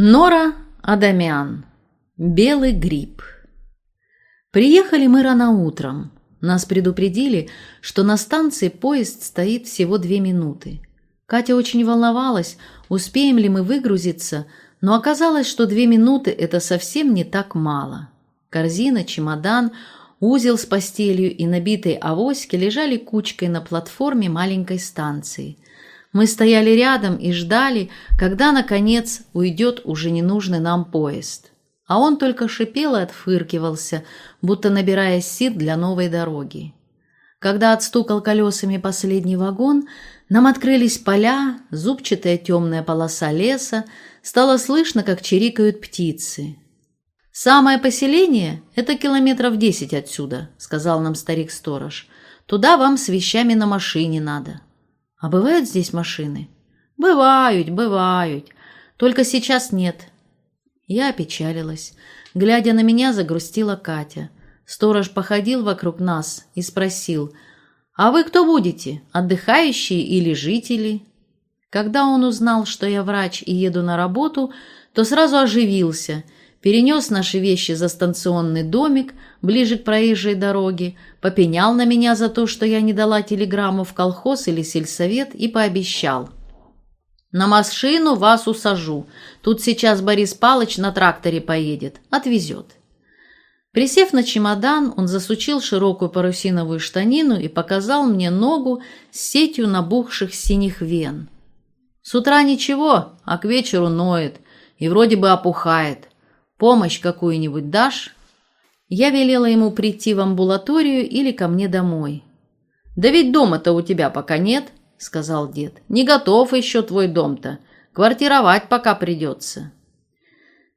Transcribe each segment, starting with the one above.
Нора Адамян. Белый гриб. Приехали мы рано утром. Нас предупредили, что на станции поезд стоит всего две минуты. Катя очень волновалась, успеем ли мы выгрузиться, но оказалось, что две минуты – это совсем не так мало. Корзина, чемодан, узел с постелью и набитые авоськи лежали кучкой на платформе маленькой станции – мы стояли рядом и ждали, когда, наконец, уйдет уже ненужный нам поезд. А он только шипел и отфыркивался, будто набирая сил для новой дороги. Когда отстукал колесами последний вагон, нам открылись поля, зубчатая темная полоса леса, стало слышно, как чирикают птицы. «Самое поселение – это километров десять отсюда», – сказал нам старик-сторож. «Туда вам с вещами на машине надо». А бывают здесь машины? Бывают, бывают. Только сейчас нет. Я опечалилась. Глядя на меня, загрустила Катя. Сторож походил вокруг нас и спросил, «А вы кто будете, отдыхающие или жители?» Когда он узнал, что я врач и еду на работу, то сразу оживился – перенес наши вещи за станционный домик ближе к проезжей дороге, попенял на меня за то, что я не дала телеграмму в колхоз или сельсовет и пообещал. «На машину вас усажу. Тут сейчас Борис Палыч на тракторе поедет. Отвезет». Присев на чемодан, он засучил широкую парусиновую штанину и показал мне ногу с сетью набухших синих вен. «С утра ничего, а к вечеру ноет и вроде бы опухает. Помощь какую-нибудь дашь?» Я велела ему прийти в амбулаторию или ко мне домой. «Да ведь дома-то у тебя пока нет», — сказал дед. «Не готов еще твой дом-то. Квартировать пока придется».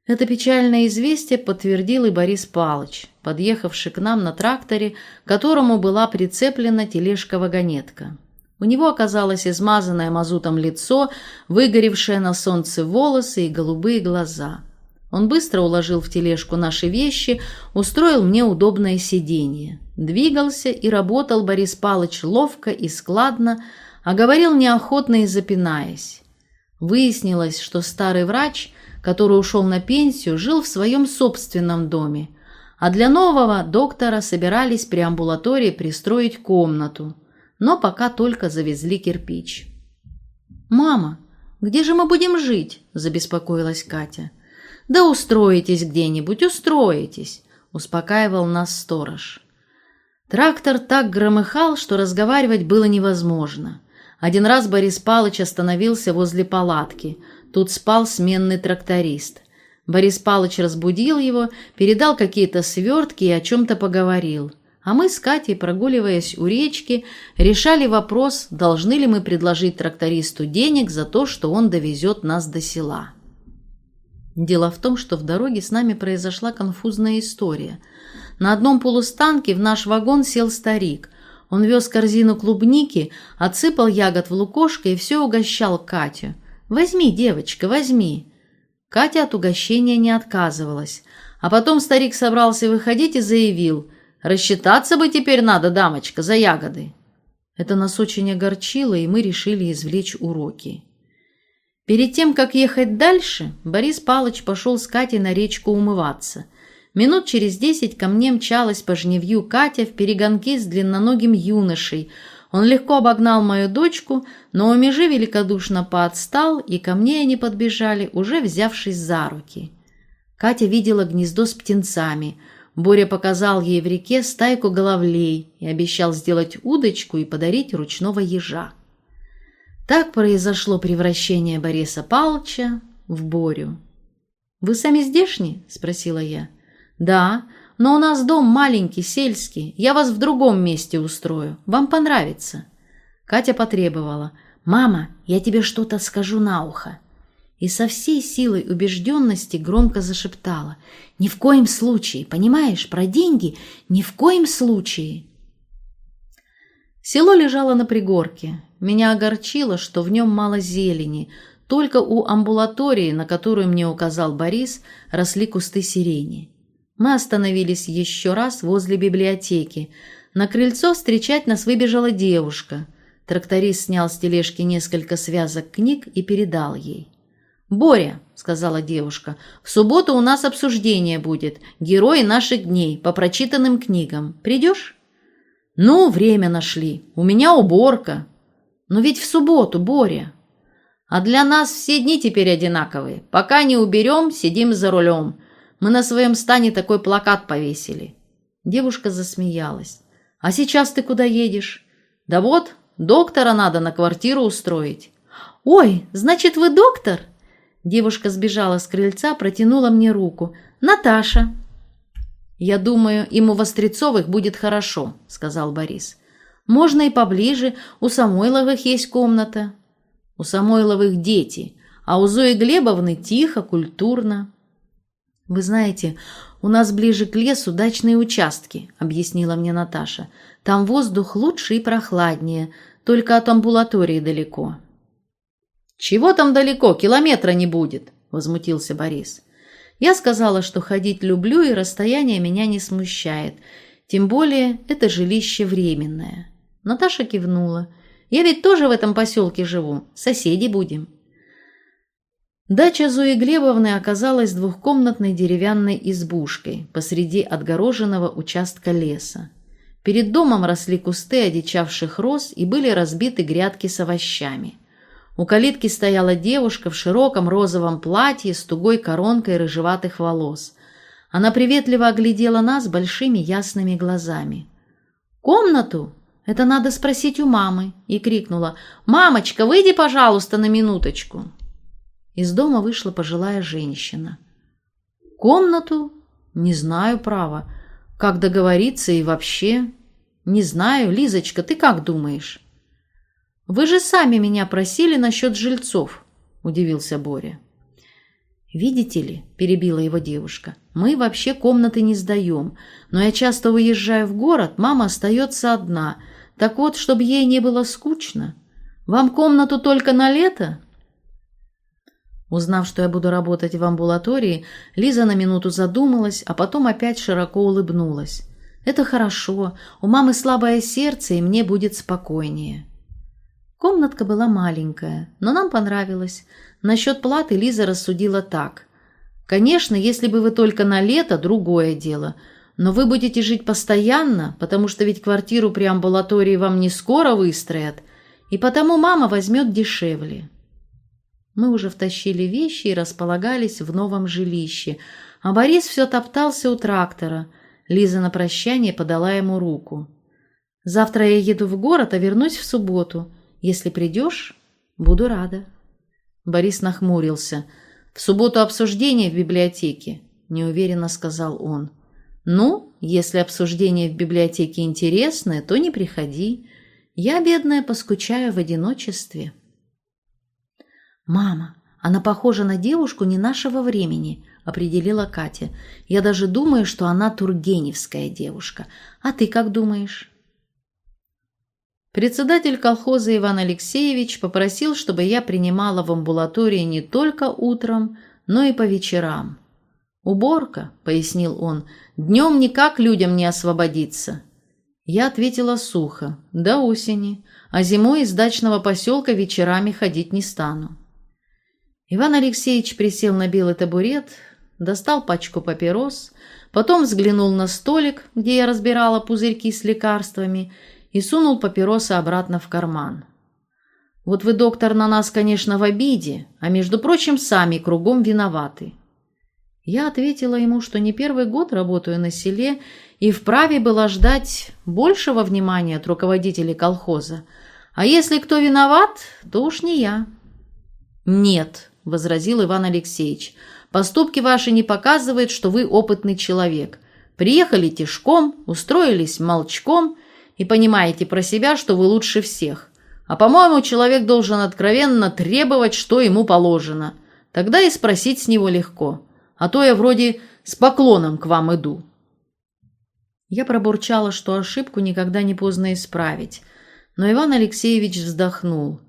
Это печальное известие подтвердил и Борис Палыч, подъехавший к нам на тракторе, которому была прицеплена тележка-вагонетка. У него оказалось измазанное мазутом лицо, выгоревшее на солнце волосы и голубые глаза — он быстро уложил в тележку наши вещи, устроил мне удобное сиденье. Двигался и работал Борис Палыч ловко и складно, а говорил неохотно и запинаясь. Выяснилось, что старый врач, который ушел на пенсию, жил в своем собственном доме, а для нового доктора собирались при амбулатории пристроить комнату, но пока только завезли кирпич. «Мама, где же мы будем жить?» – забеспокоилась Катя. – «Да устроитесь где-нибудь, устроитесь», — успокаивал нас сторож. Трактор так громыхал, что разговаривать было невозможно. Один раз Борис Палыч остановился возле палатки. Тут спал сменный тракторист. Борис Палыч разбудил его, передал какие-то свертки и о чем-то поговорил. А мы с Катей, прогуливаясь у речки, решали вопрос, должны ли мы предложить трактористу денег за то, что он довезет нас до села. Дело в том, что в дороге с нами произошла конфузная история. На одном полустанке в наш вагон сел старик. Он вез корзину клубники, отсыпал ягод в лукошко и все угощал Катю. «Возьми, девочка, возьми». Катя от угощения не отказывалась. А потом старик собрался выходить и заявил, «Рассчитаться бы теперь надо, дамочка, за ягоды». Это нас очень огорчило, и мы решили извлечь уроки. Перед тем, как ехать дальше, Борис Палыч пошел с Катей на речку умываться. Минут через десять ко мне мчалась по жневью Катя в перегонки с длинноногим юношей. Он легко обогнал мою дочку, но у межи великодушно поотстал, и ко мне они подбежали, уже взявшись за руки. Катя видела гнездо с птенцами. Боря показал ей в реке стайку головлей и обещал сделать удочку и подарить ручного ежа. Так произошло превращение Бориса Палча в Борю. «Вы сами здешние?» – спросила я. «Да, но у нас дом маленький, сельский. Я вас в другом месте устрою. Вам понравится». Катя потребовала. «Мама, я тебе что-то скажу на ухо». И со всей силой убежденности громко зашептала. «Ни в коем случае, понимаешь, про деньги ни в коем случае». Село лежало на пригорке. Меня огорчило, что в нем мало зелени. Только у амбулатории, на которую мне указал Борис, росли кусты сирени. Мы остановились еще раз возле библиотеки. На крыльцо встречать нас выбежала девушка. Тракторист снял с тележки несколько связок книг и передал ей. «Боря», — сказала девушка. «В субботу у нас обсуждение будет. Герои наших дней по прочитанным книгам. Придешь?» «Ну, время нашли. У меня уборка». «Но ведь в субботу, Боря». «А для нас все дни теперь одинаковые. Пока не уберем, сидим за рулем. Мы на своем стане такой плакат повесили». Девушка засмеялась. «А сейчас ты куда едешь?» «Да вот, доктора надо на квартиру устроить». «Ой, значит, вы доктор?» Девушка сбежала с крыльца, протянула мне руку. «Наташа!» «Я думаю, им у Вострецовых будет хорошо», — сказал Борис. «Можно и поближе, у Самойловых есть комната». «У Самойловых дети, а у Зои Глебовны тихо, культурно». «Вы знаете, у нас ближе к лесу дачные участки», — объяснила мне Наташа. «Там воздух лучше и прохладнее, только от амбулатории далеко». «Чего там далеко? Километра не будет!» – возмутился Борис. Я сказала, что ходить люблю, и расстояние меня не смущает. Тем более это жилище временное. Наташа кивнула. «Я ведь тоже в этом поселке живу. Соседи будем». Дача Зои Глебовны оказалась двухкомнатной деревянной избушкой посреди отгороженного участка леса. Перед домом росли кусты одичавших роз и были разбиты грядки с овощами. У калитки стояла девушка в широком розовом платье с тугой коронкой рыжеватых волос. Она приветливо оглядела нас большими ясными глазами. «Комнату? Это надо спросить у мамы!» и крикнула «Мамочка, выйди, пожалуйста, на минуточку!» Из дома вышла пожилая женщина. «Комнату? Не знаю, право. Как договориться и вообще?» «Не знаю. Лизочка, ты как думаешь?» «Вы же сами меня просили насчет жильцов», – удивился Боря. «Видите ли», – перебила его девушка, – «мы вообще комнаты не сдаем, но я часто уезжаю в город, мама остается одна. Так вот, чтобы ей не было скучно. Вам комнату только на лето?» Узнав, что я буду работать в амбулатории, Лиза на минуту задумалась, а потом опять широко улыбнулась. «Это хорошо, у мамы слабое сердце, и мне будет спокойнее». Комнатка была маленькая, но нам понравилось. Насчет платы Лиза рассудила так. «Конечно, если бы вы только на лето, другое дело. Но вы будете жить постоянно, потому что ведь квартиру при амбулатории вам не скоро выстроят, и потому мама возьмет дешевле». Мы уже втащили вещи и располагались в новом жилище, а Борис все топтался у трактора. Лиза на прощание подала ему руку. «Завтра я еду в город, а вернусь в субботу». Если придешь, буду рада». Борис нахмурился. «В субботу обсуждение в библиотеке», – неуверенно сказал он. «Ну, если обсуждение в библиотеке интересное, то не приходи. Я, бедная, поскучаю в одиночестве». «Мама, она похожа на девушку не нашего времени», – определила Катя. «Я даже думаю, что она тургеневская девушка. А ты как думаешь?» Председатель колхоза Иван Алексеевич попросил, чтобы я принимала в амбулатории не только утром, но и по вечерам. «Уборка», — пояснил он, — «днем никак людям не освободиться». Я ответила сухо, до осени, а зимой из дачного поселка вечерами ходить не стану. Иван Алексеевич присел на белый табурет, достал пачку папирос, потом взглянул на столик, где я разбирала пузырьки с лекарствами, и сунул папиросы обратно в карман. «Вот вы, доктор, на нас, конечно, в обиде, а, между прочим, сами кругом виноваты». Я ответила ему, что не первый год работаю на селе и вправе была ждать большего внимания от руководителей колхоза. А если кто виноват, то уж не я. «Нет», — возразил Иван Алексеевич, — «поступки ваши не показывают, что вы опытный человек. Приехали тишком, устроились молчком и понимаете про себя, что вы лучше всех. А, по-моему, человек должен откровенно требовать, что ему положено. Тогда и спросить с него легко. А то я вроде с поклоном к вам иду. Я пробурчала, что ошибку никогда не поздно исправить. Но Иван Алексеевич вздохнул.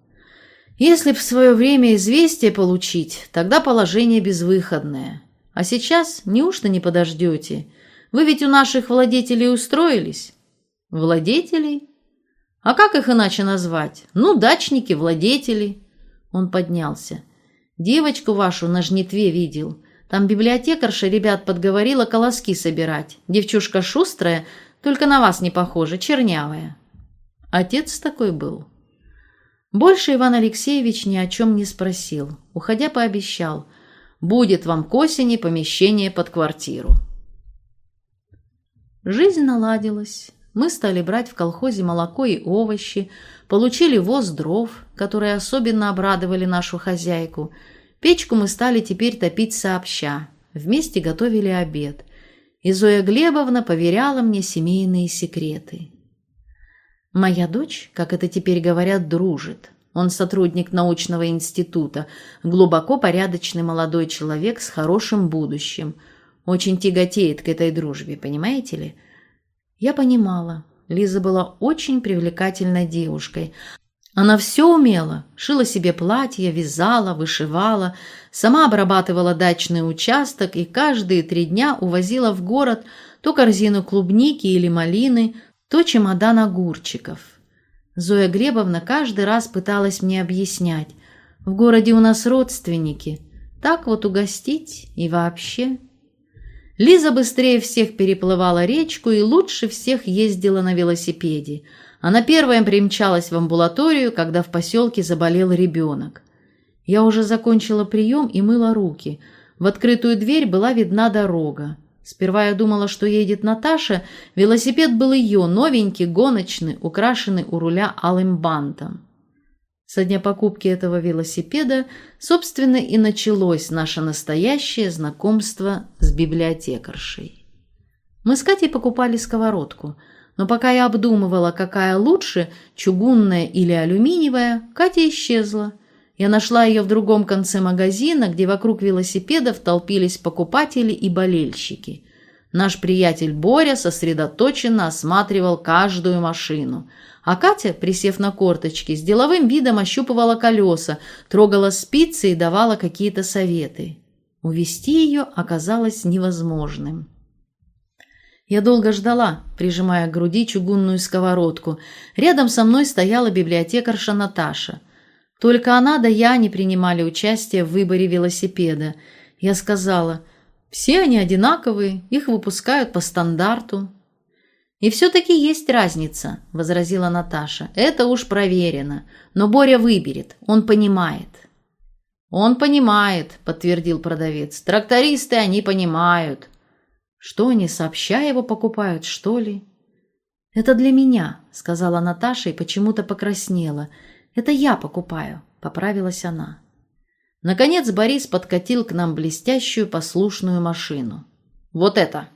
Если б в свое время известие получить, тогда положение безвыходное. А сейчас неужто не подождете? Вы ведь у наших владетелей устроились? Владетелей? А как их иначе назвать? Ну, дачники, владетели. Он поднялся. Девочку вашу на жнитве видел. Там библиотекарша ребят подговорила колоски собирать. Девчушка шустрая, только на вас не похожа, чернявая. Отец такой был. Больше Иван Алексеевич ни о чем не спросил. Уходя, пообещал. Будет вам к осени помещение под квартиру. Жизнь наладилась. Мы стали брать в колхозе молоко и овощи, получили воз дров, которые особенно обрадовали нашу хозяйку. Печку мы стали теперь топить сообща. Вместе готовили обед. И Зоя Глебовна поверяла мне семейные секреты. Моя дочь, как это теперь говорят, дружит. Он сотрудник научного института, глубоко порядочный молодой человек с хорошим будущим – очень тяготеет к этой дружбе, понимаете ли? Я понимала. Лиза была очень привлекательной девушкой. Она все умела. Шила себе платья, вязала, вышивала, сама обрабатывала дачный участок и каждые три дня увозила в город то корзину клубники или малины, то чемодан огурчиков. Зоя Глебовна каждый раз пыталась мне объяснять. В городе у нас родственники. Так вот угостить и вообще... Лиза быстрее всех переплывала речку и лучше всех ездила на велосипеде. Она первая примчалась в амбулаторию, когда в поселке заболел ребенок. Я уже закончила прием и мыла руки. В открытую дверь была видна дорога. Сперва я думала, что едет Наташа. Велосипед был ее, новенький, гоночный, украшенный у руля алым бантом. Со дня покупки этого велосипеда, собственно, и началось наше настоящее знакомство с библиотекаршей. Мы с Катей покупали сковородку, но пока я обдумывала, какая лучше, чугунная или алюминиевая, Катя исчезла. Я нашла ее в другом конце магазина, где вокруг велосипедов толпились покупатели и болельщики. Наш приятель Боря сосредоточенно осматривал каждую машину – а Катя, присев на корточки, с деловым видом ощупывала колеса, трогала спицы и давала какие-то советы. Увести ее оказалось невозможным. Я долго ждала, прижимая к груди чугунную сковородку. Рядом со мной стояла библиотекарша Наташа. Только она да я не принимали участие в выборе велосипеда. Я сказала, все они одинаковые, их выпускают по стандарту. «И все-таки есть разница», – возразила Наташа. «Это уж проверено. Но Боря выберет. Он понимает». «Он понимает», – подтвердил продавец. «Трактористы они понимают». «Что они, сообща его покупают, что ли?» «Это для меня», – сказала Наташа и почему-то покраснела. «Это я покупаю», – поправилась она. Наконец Борис подкатил к нам блестящую послушную машину. «Вот это!»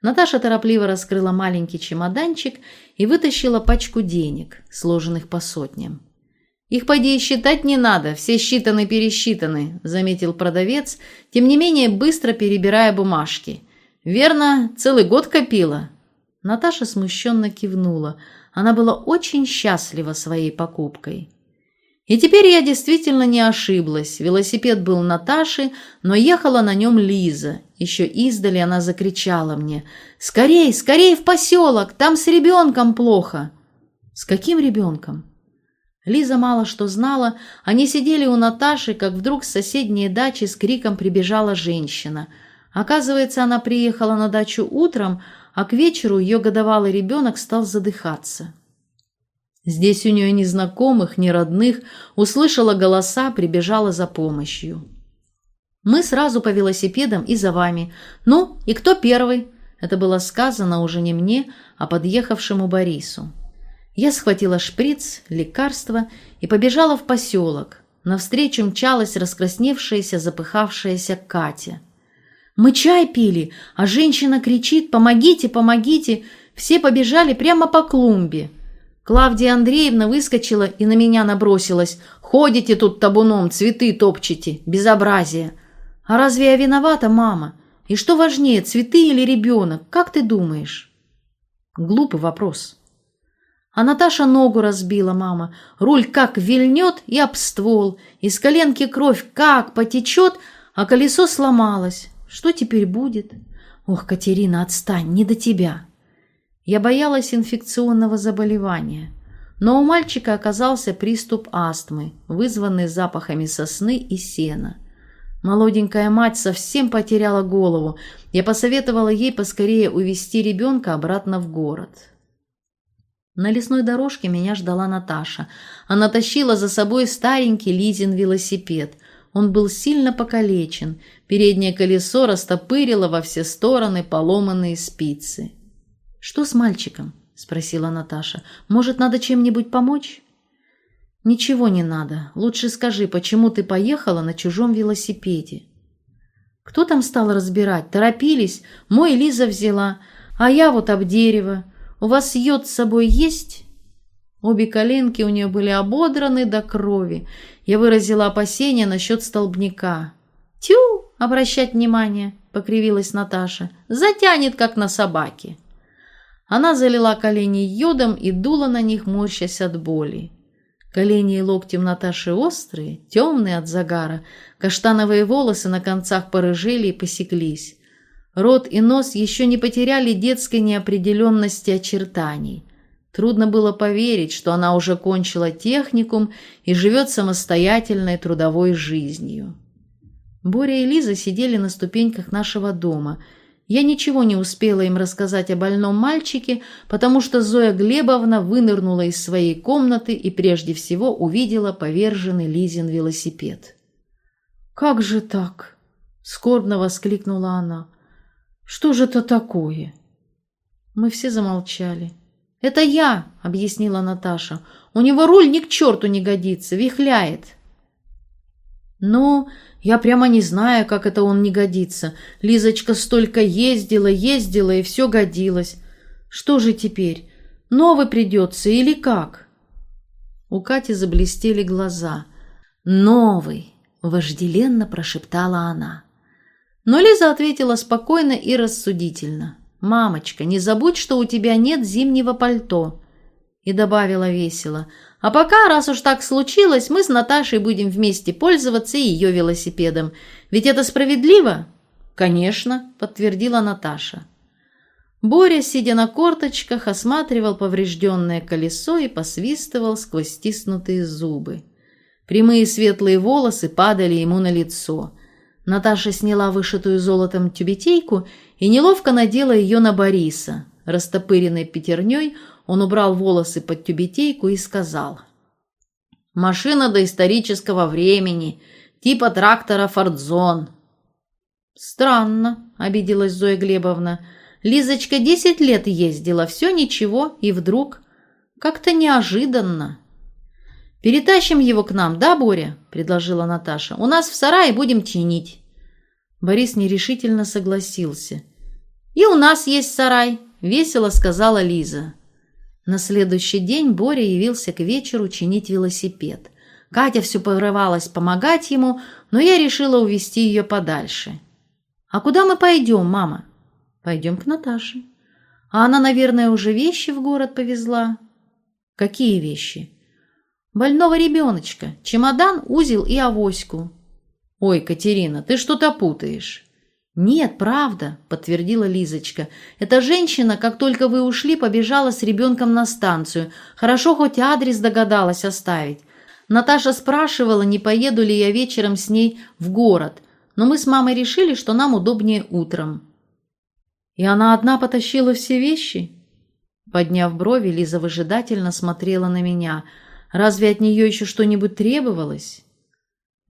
Наташа торопливо раскрыла маленький чемоданчик и вытащила пачку денег, сложенных по сотням. «Их, поди, считать не надо, все считаны-пересчитаны», – заметил продавец, тем не менее быстро перебирая бумажки. «Верно, целый год копила». Наташа смущенно кивнула. Она была очень счастлива своей покупкой. И теперь я действительно не ошиблась. Велосипед был Наташи, но ехала на нем Лиза. Еще издали она закричала мне. «Скорей, скорей в поселок! Там с ребенком плохо!» «С каким ребенком?» Лиза мало что знала. Они сидели у Наташи, как вдруг с соседней дачи с криком прибежала женщина. Оказывается, она приехала на дачу утром, а к вечеру ее годовалый ребенок стал задыхаться. Здесь у нее ни знакомых, ни родных, услышала голоса, прибежала за помощью. «Мы сразу по велосипедам и за вами. Ну, и кто первый?» Это было сказано уже не мне, а подъехавшему Борису. Я схватила шприц, лекарство и побежала в поселок. Навстречу мчалась раскрасневшаяся, запыхавшаяся Катя. «Мы чай пили, а женщина кричит «Помогите, помогите!» Все побежали прямо по клумбе. Клавдия Андреевна выскочила и на меня набросилась. «Ходите тут табуном, цветы топчете. Безобразие!» «А разве я виновата, мама? И что важнее, цветы или ребенок? Как ты думаешь?» Глупый вопрос. А Наташа ногу разбила, мама. Руль как вильнет и об ствол. Из коленки кровь как потечет, а колесо сломалось. Что теперь будет? Ох, Катерина, отстань, не до тебя. Я боялась инфекционного заболевания. Но у мальчика оказался приступ астмы, вызванный запахами сосны и сена. Молоденькая мать совсем потеряла голову. Я посоветовала ей поскорее увезти ребенка обратно в город. На лесной дорожке меня ждала Наташа. Она тащила за собой старенький Лизин велосипед. Он был сильно покалечен. Переднее колесо растопырило во все стороны поломанные спицы. «Что с мальчиком?» – спросила Наташа. «Может, надо чем-нибудь помочь?» «Ничего не надо. Лучше скажи, почему ты поехала на чужом велосипеде?» «Кто там стал разбирать? Торопились. Мой Лиза взяла. А я вот об дерево. У вас йод с собой есть?» Обе коленки у нее были ободраны до крови. Я выразила опасения насчет столбняка. «Тю!» — обращать внимание, — покривилась Наташа. «Затянет, как на собаке». Она залила колени йодом и дула на них, морщась от боли. Колени и локти Наташи острые, темные от загара, каштановые волосы на концах порыжели и посеклись. Рот и нос еще не потеряли детской неопределенности очертаний. Трудно было поверить, что она уже кончила техникум и живет самостоятельной трудовой жизнью. Боря и Лиза сидели на ступеньках нашего дома. Я ничего не успела им рассказать о больном мальчике, потому что Зоя Глебовна вынырнула из своей комнаты и прежде всего увидела поверженный Лизин велосипед. «Как же так?» — скорбно воскликнула она. Что же это такое?» Мы все замолчали. «Это я», — объяснила Наташа. «У него руль ни к черту не годится, вихляет». «Ну, я прямо не знаю, как это он не годится. Лизочка столько ездила, ездила, и все годилось. Что же теперь, новый придется или как?» У Кати заблестели глаза. «Новый!» — вожделенно прошептала она. Но Лиза ответила спокойно и рассудительно. «Мамочка, не забудь, что у тебя нет зимнего пальто». И добавила весело. «А пока, раз уж так случилось, мы с Наташей будем вместе пользоваться ее велосипедом. Ведь это справедливо?» «Конечно», — подтвердила Наташа. Боря, сидя на корточках, осматривал поврежденное колесо и посвистывал сквозь стиснутые зубы. Прямые светлые волосы падали ему на лицо — Наташа сняла вышитую золотом тюбетейку и неловко надела ее на Бориса. Растопыренной пятерней он убрал волосы под тюбетейку и сказал. «Машина доисторического времени, типа трактора «Фордзон». «Странно», — обиделась Зоя Глебовна. «Лизочка десять лет ездила, все ничего, и вдруг...» «Как-то неожиданно». «Перетащим его к нам, да, Боря?» – предложила Наташа. «У нас в сарае будем чинить». Борис нерешительно согласился. «И у нас есть сарай», – весело сказала Лиза. На следующий день Боря явился к вечеру чинить велосипед. Катя все порывалась помогать ему, но я решила увести ее подальше. «А куда мы пойдем, мама?» «Пойдем к Наташе». «А она, наверное, уже вещи в город повезла?» «Какие вещи?» Больного ребеночка, чемодан, узел и авоську. Ой, Катерина, ты что-то путаешь. «Нет, правда», — подтвердила Лизочка. «Эта женщина, как только вы ушли, побежала с ребенком на станцию. Хорошо, хоть адрес догадалась оставить. Наташа спрашивала, не поеду ли я вечером с ней в город, но мы с мамой решили, что нам удобнее утром». «И она одна потащила все вещи?» Подняв брови, Лиза выжидательно смотрела на меня — Разве от нее еще что-нибудь требовалось?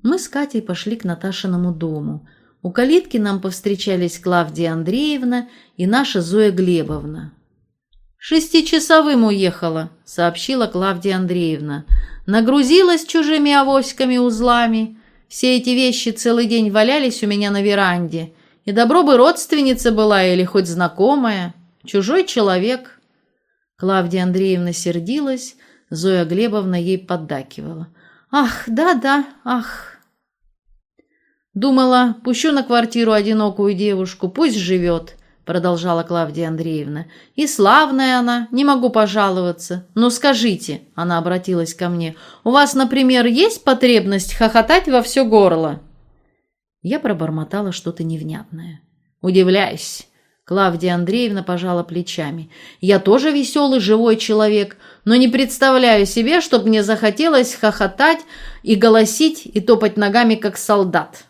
Мы с Катей пошли к Наташиному дому. У калитки нам повстречались Клавдия Андреевна и наша Зоя Глебовна. «Шестичасовым уехала», — сообщила Клавдия Андреевна. «Нагрузилась чужими авоськами-узлами. Все эти вещи целый день валялись у меня на веранде. И добро бы родственница была или хоть знакомая. Чужой человек». Клавдия Андреевна сердилась, Зоя Глебовна ей поддакивала. «Ах, да-да, ах!» «Думала, пущу на квартиру одинокую девушку, пусть живет», продолжала Клавдия Андреевна. «И славная она, не могу пожаловаться. Но скажите», она обратилась ко мне, «у вас, например, есть потребность хохотать во все горло?» Я пробормотала что-то невнятное. «Удивляюсь. Клавдия Андреевна пожала плечами. «Я тоже веселый, живой человек, но не представляю себе, чтобы мне захотелось хохотать и голосить и топать ногами, как солдат.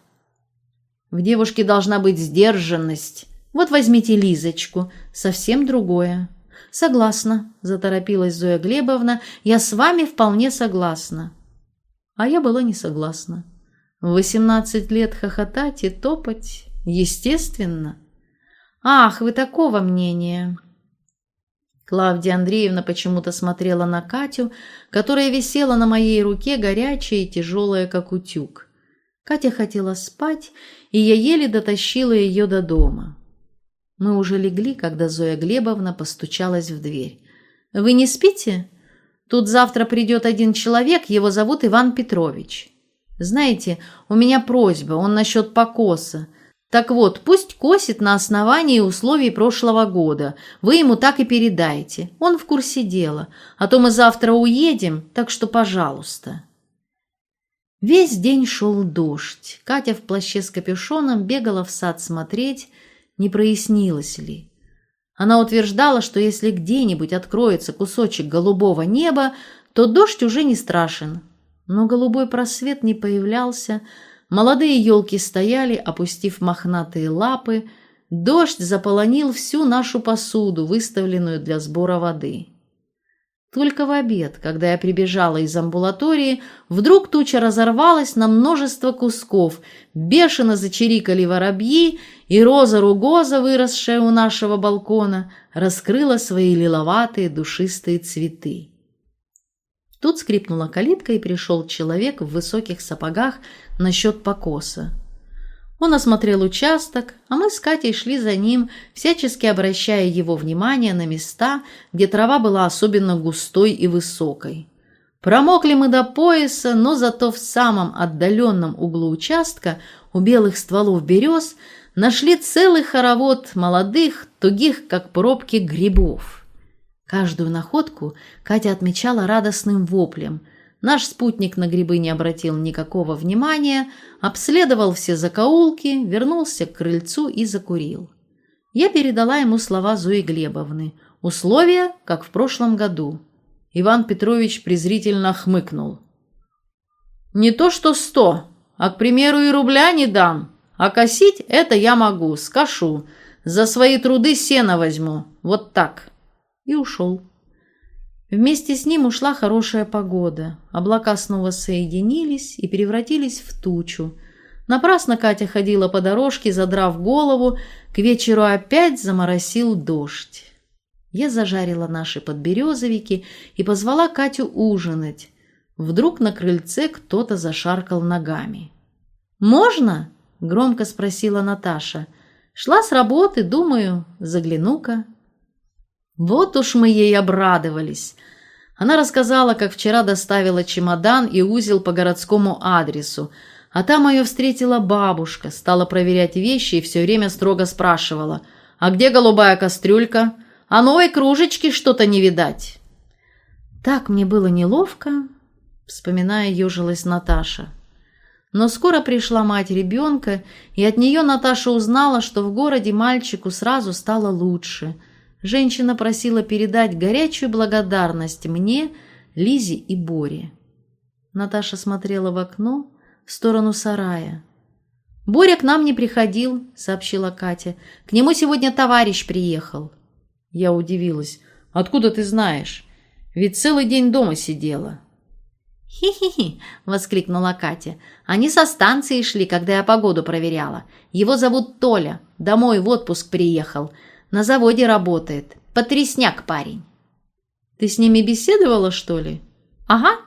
В девушке должна быть сдержанность. Вот возьмите Лизочку, совсем другое». «Согласна», – заторопилась Зоя Глебовна, – «я с вами вполне согласна». А я была не согласна. В восемнадцать лет хохотать и топать, естественно. «Ах, вы такого мнения!» Клавдия Андреевна почему-то смотрела на Катю, которая висела на моей руке, горячая и тяжелая, как утюг. Катя хотела спать, и я еле дотащила ее до дома. Мы уже легли, когда Зоя Глебовна постучалась в дверь. «Вы не спите? Тут завтра придет один человек, его зовут Иван Петрович. Знаете, у меня просьба, он насчет покоса. Так вот, пусть косит на основании условий прошлого года. Вы ему так и передайте. Он в курсе дела. А то мы завтра уедем, так что пожалуйста». Весь день шел дождь. Катя в плаще с капюшоном бегала в сад смотреть, не прояснилось ли. Она утверждала, что если где-нибудь откроется кусочек голубого неба, то дождь уже не страшен. Но голубой просвет не появлялся, молодые елки стояли, опустив мохнатые лапы, дождь заполонил всю нашу посуду, выставленную для сбора воды. Только в обед, когда я прибежала из амбулатории, вдруг туча разорвалась на множество кусков, бешено зачирикали воробьи, и роза ругоза, выросшая у нашего балкона, раскрыла свои лиловатые душистые цветы. Тут скрипнула калитка, и пришел человек в высоких сапогах насчет покоса. Он осмотрел участок, а мы с Катей шли за ним, всячески обращая его внимание на места, где трава была особенно густой и высокой. Промокли мы до пояса, но зато в самом отдаленном углу участка у белых стволов берез нашли целый хоровод молодых, тугих, как пробки, грибов. Каждую находку Катя отмечала радостным воплем – Наш спутник на грибы не обратил никакого внимания, обследовал все закоулки, вернулся к крыльцу и закурил. Я передала ему слова Зои Глебовны. Условия, как в прошлом году. Иван Петрович презрительно хмыкнул. «Не то что сто, а, к примеру, и рубля не дам. А косить это я могу, скошу. За свои труды сено возьму. Вот так». И ушел. Вместе с ним ушла хорошая погода. Облака снова соединились и превратились в тучу. Напрасно Катя ходила по дорожке, задрав голову. К вечеру опять заморосил дождь. Я зажарила наши подберезовики и позвала Катю ужинать. Вдруг на крыльце кто-то зашаркал ногами. «Можно?» – громко спросила Наташа. «Шла с работы, думаю, загляну-ка». Вот уж мы ей обрадовались. Она рассказала, как вчера доставила чемодан и узел по городскому адресу, а там ее встретила бабушка, стала проверять вещи и все время строго спрашивала, «А где голубая кастрюлька? А новой кружечки что-то не видать». Так мне было неловко, вспоминая, ежилась Наташа. Но скоро пришла мать ребенка, и от нее Наташа узнала, что в городе мальчику сразу стало лучше – Женщина просила передать горячую благодарность мне, Лизе и Боре. Наташа смотрела в окно в сторону сарая. «Боря к нам не приходил», — сообщила Катя. «К нему сегодня товарищ приехал». Я удивилась. «Откуда ты знаешь? Ведь целый день дома сидела». «Хи-хи-хи!» — воскликнула Катя. «Они со станции шли, когда я погоду проверяла. Его зовут Толя. Домой в отпуск приехал. На заводе работает. Потрясняк парень. Ты с ними беседовала, что ли? Ага.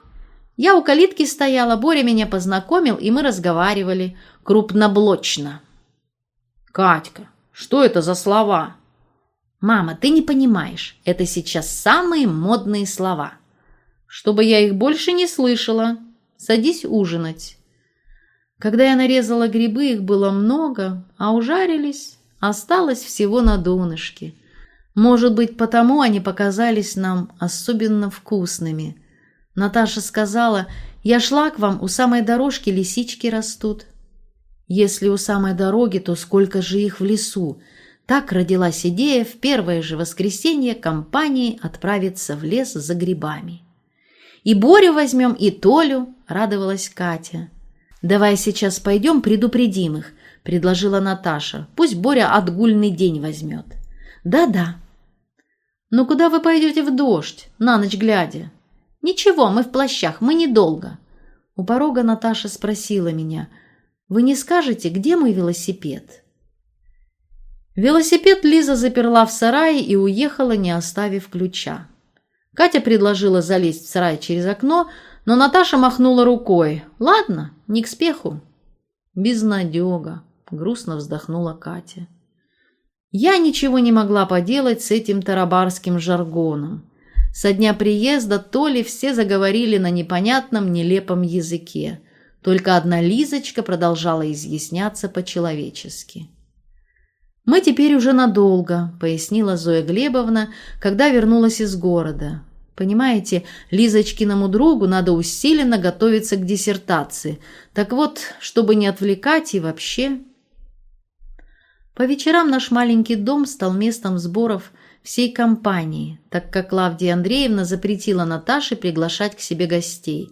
Я у калитки стояла, Боря меня познакомил, и мы разговаривали. Крупноблочно. Катька, что это за слова? Мама, ты не понимаешь. Это сейчас самые модные слова. Чтобы я их больше не слышала. Садись ужинать. Когда я нарезала грибы, их было много, а ужарились Осталось всего на донышке. Может быть, потому они показались нам особенно вкусными. Наташа сказала, я шла к вам, у самой дорожки лисички растут. Если у самой дороги, то сколько же их в лесу? Так родилась идея в первое же воскресенье компании отправиться в лес за грибами. «И Борю возьмем, и Толю», — радовалась Катя. «Давай сейчас пойдем предупредим их», — предложила Наташа. «Пусть Боря отгульный день возьмет». «Да-да». «Ну куда вы пойдете в дождь, на ночь глядя?» «Ничего, мы в плащах, мы недолго». У порога Наташа спросила меня, «Вы не скажете, где мой велосипед?» Велосипед Лиза заперла в сарае и уехала, не оставив ключа. Катя предложила залезть в сарай через окно, но Наташа махнула рукой. «Ладно, не к спеху». «Безнадега», — грустно вздохнула Катя. Я ничего не могла поделать с этим тарабарским жаргоном. Со дня приезда то ли все заговорили на непонятном, нелепом языке. Только одна Лизочка продолжала изъясняться по-человечески. «Мы теперь уже надолго», — пояснила Зоя Глебовна, когда вернулась из города. «Понимаете, Лизочкиному другу надо усиленно готовиться к диссертации. Так вот, чтобы не отвлекать и вообще...» По вечерам наш маленький дом стал местом сборов всей компании, так как Клавдия Андреевна запретила Наташе приглашать к себе гостей.